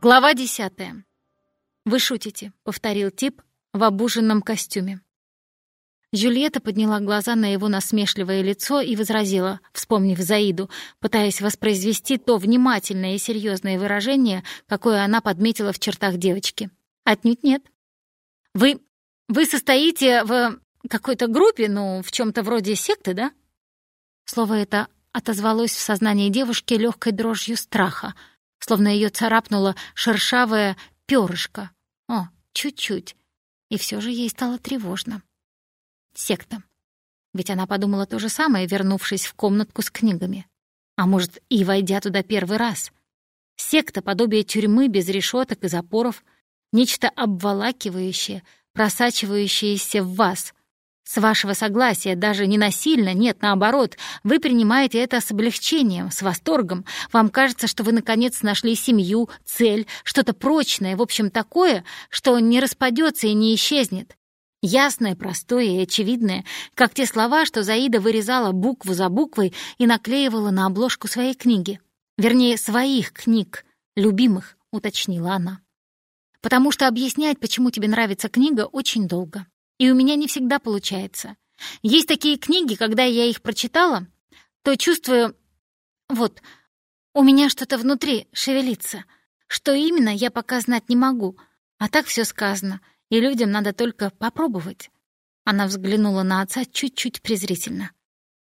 Глава десятая. «Вы шутите», — повторил тип в обуженном костюме. Джульетта подняла глаза на его насмешливое лицо и возразила, вспомнив Заиду, пытаясь воспроизвести то внимательное и серьезное выражение, какое она подметила в чертах девочки. «Отнюдь нет. Вы... вы состоите в какой-то группе, ну, в чем то вроде секты, да?» Слово это отозвалось в сознании девушки легкой дрожью страха, словно ее царапнуло шершавое перышко. О, чуть-чуть. И все же ей стало тревожно. Секта. Ведь она подумала то же самое, вернувшись в комнатку с книгами. А может, и войдя туда первый раз. Секта — подобие тюрьмы без решеток и запоров, нечто обволакивающее, просачивающееся в вас, с вашего согласия, даже не насильно, нет, наоборот, вы принимаете это с облегчением, с восторгом. Вам кажется, что вы, наконец, нашли семью, цель, что-то прочное, в общем, такое, что не распадется и не исчезнет. Ясное, простое и очевидное, как те слова, что Заида вырезала букву за буквой и наклеивала на обложку своей книги. Вернее, своих книг, любимых, уточнила она. Потому что объяснять, почему тебе нравится книга, очень долго. И у меня не всегда получается. Есть такие книги, когда я их прочитала, то чувствую... Вот, у меня что-то внутри шевелится. Что именно, я пока знать не могу. А так все сказано, и людям надо только попробовать. Она взглянула на отца чуть-чуть презрительно.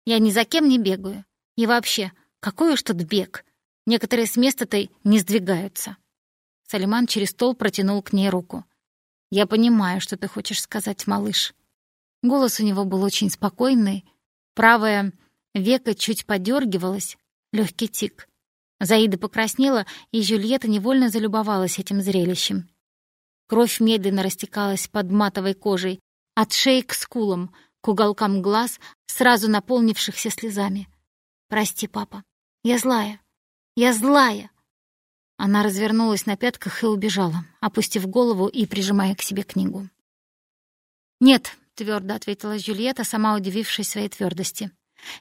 Я ни за кем не бегаю. И вообще, какой уж тут бег? Некоторые с места-то не сдвигаются. Салиман через стол протянул к ней руку. «Я понимаю, что ты хочешь сказать, малыш». Голос у него был очень спокойный, правое веко чуть подергивалось, легкий тик. Заида покраснела, и Жюльетта невольно залюбовалась этим зрелищем. Кровь медленно растекалась под матовой кожей, от шеи к скулам, к уголкам глаз, сразу наполнившихся слезами. «Прости, папа, я злая, я злая!» Она развернулась на пятках и убежала, опустив голову и прижимая к себе книгу. «Нет», — твердо ответила Джульетта, сама удивившись своей твердости.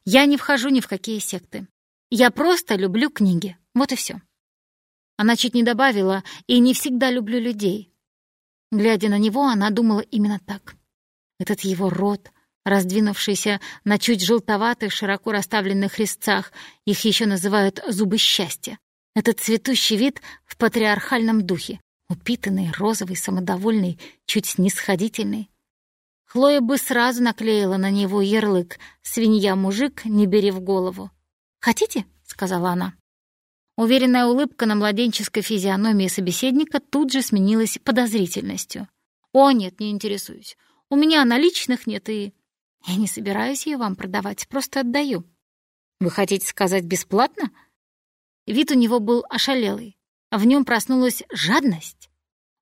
«Я не вхожу ни в какие секты. Я просто люблю книги. Вот и все. Она чуть не добавила «и не всегда люблю людей». Глядя на него, она думала именно так. Этот его рот, раздвинувшийся на чуть желтоватых, широко расставленных резцах, их еще называют «зубы счастья», этот цветущий вид в патриархальном духе. Упитанный, розовый, самодовольный, чуть снисходительный. Хлоя бы сразу наклеила на него ярлык «Свинья-мужик, не бери в голову». «Хотите?» — сказала она. Уверенная улыбка на младенческой физиономии собеседника тут же сменилась подозрительностью. «О, нет, не интересуюсь. У меня наличных нет и...» «Я не собираюсь ее вам продавать, просто отдаю». «Вы хотите сказать бесплатно?» Вид у него был ошалелый. В нем проснулась жадность.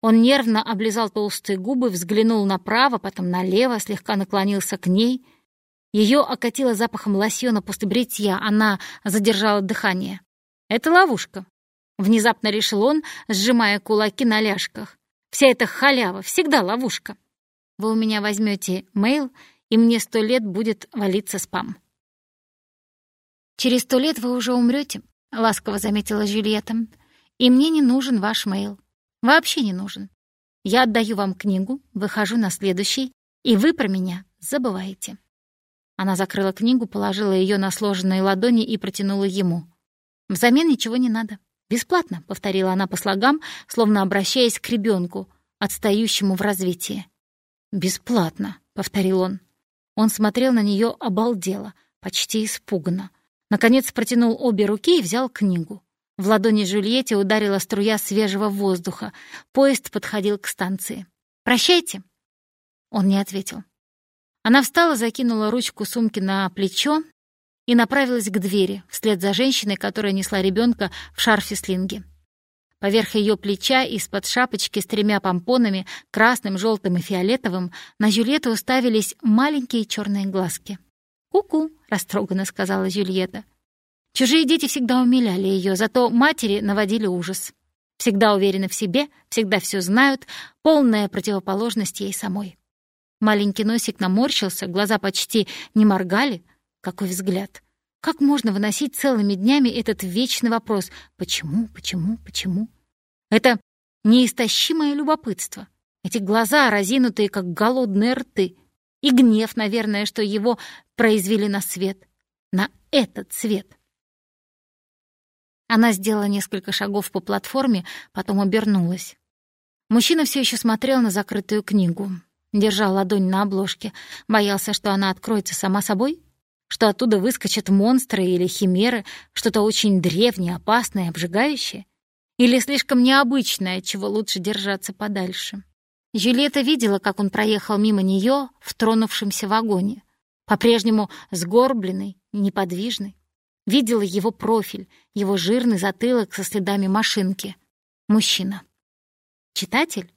Он нервно облизал толстые губы, взглянул направо, потом налево, слегка наклонился к ней. Ее окатило запахом лосьона после бритья, она задержала дыхание. «Это ловушка», — внезапно решил он, сжимая кулаки на ляжках. «Вся эта халява, всегда ловушка. Вы у меня возьмете мейл, и мне сто лет будет валиться спам». «Через сто лет вы уже умрете, — ласково заметила Жюльетта. «И мне не нужен ваш мейл. Вообще не нужен. Я отдаю вам книгу, выхожу на следующий, и вы про меня забываете». Она закрыла книгу, положила ее на сложенные ладони и протянула ему. «Взамен ничего не надо. Бесплатно», — повторила она по слогам, словно обращаясь к ребенку, отстающему в развитии. «Бесплатно», — повторил он. Он смотрел на нее обалдело, почти испуганно. Наконец протянул обе руки и взял книгу. В ладони Жюльетте ударила струя свежего воздуха. Поезд подходил к станции. «Прощайте!» Он не ответил. Она встала, закинула ручку сумки на плечо и направилась к двери, вслед за женщиной, которая несла ребенка в шарфе-слинге. Поверх ее плеча из-под шапочки с тремя помпонами, красным, желтым и фиолетовым, на Жюльетту уставились маленькие черные глазки. «Ку-ку», — растроганно сказала Жюльетта. Чужие дети всегда умиляли ее, зато матери наводили ужас. Всегда уверены в себе, всегда все знают, полная противоположность ей самой. Маленький носик наморщился, глаза почти не моргали. Какой взгляд! Как можно выносить целыми днями этот вечный вопрос «почему, почему, почему?» Это неистощимое любопытство. Эти глаза, разинутые, как голодные рты. И гнев, наверное, что его произвели на свет. На этот свет. Она сделала несколько шагов по платформе, потом обернулась. Мужчина все еще смотрел на закрытую книгу. Держал ладонь на обложке. Боялся, что она откроется сама собой? Что оттуда выскочат монстры или химеры, что-то очень древнее, опасное, обжигающее? Или слишком необычное, чего лучше держаться подальше? Жюльетта видела, как он проехал мимо нее в тронувшемся вагоне. По-прежнему сгорбленный, неподвижный. Видела его профиль, его жирный затылок со следами машинки. Мужчина. Читатель?